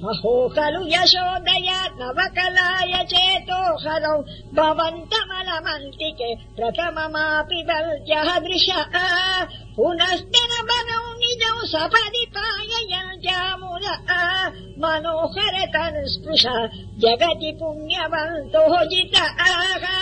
अहो खलु यशोदया नवकलाय चेतो हरौ भवन्तमलमन्तिके प्रथममापि बल्जः दृश पुनस्ति न निजौ सपदि पाय मनोहर तनुस्पृश जगति पुण्यवन्तो जितः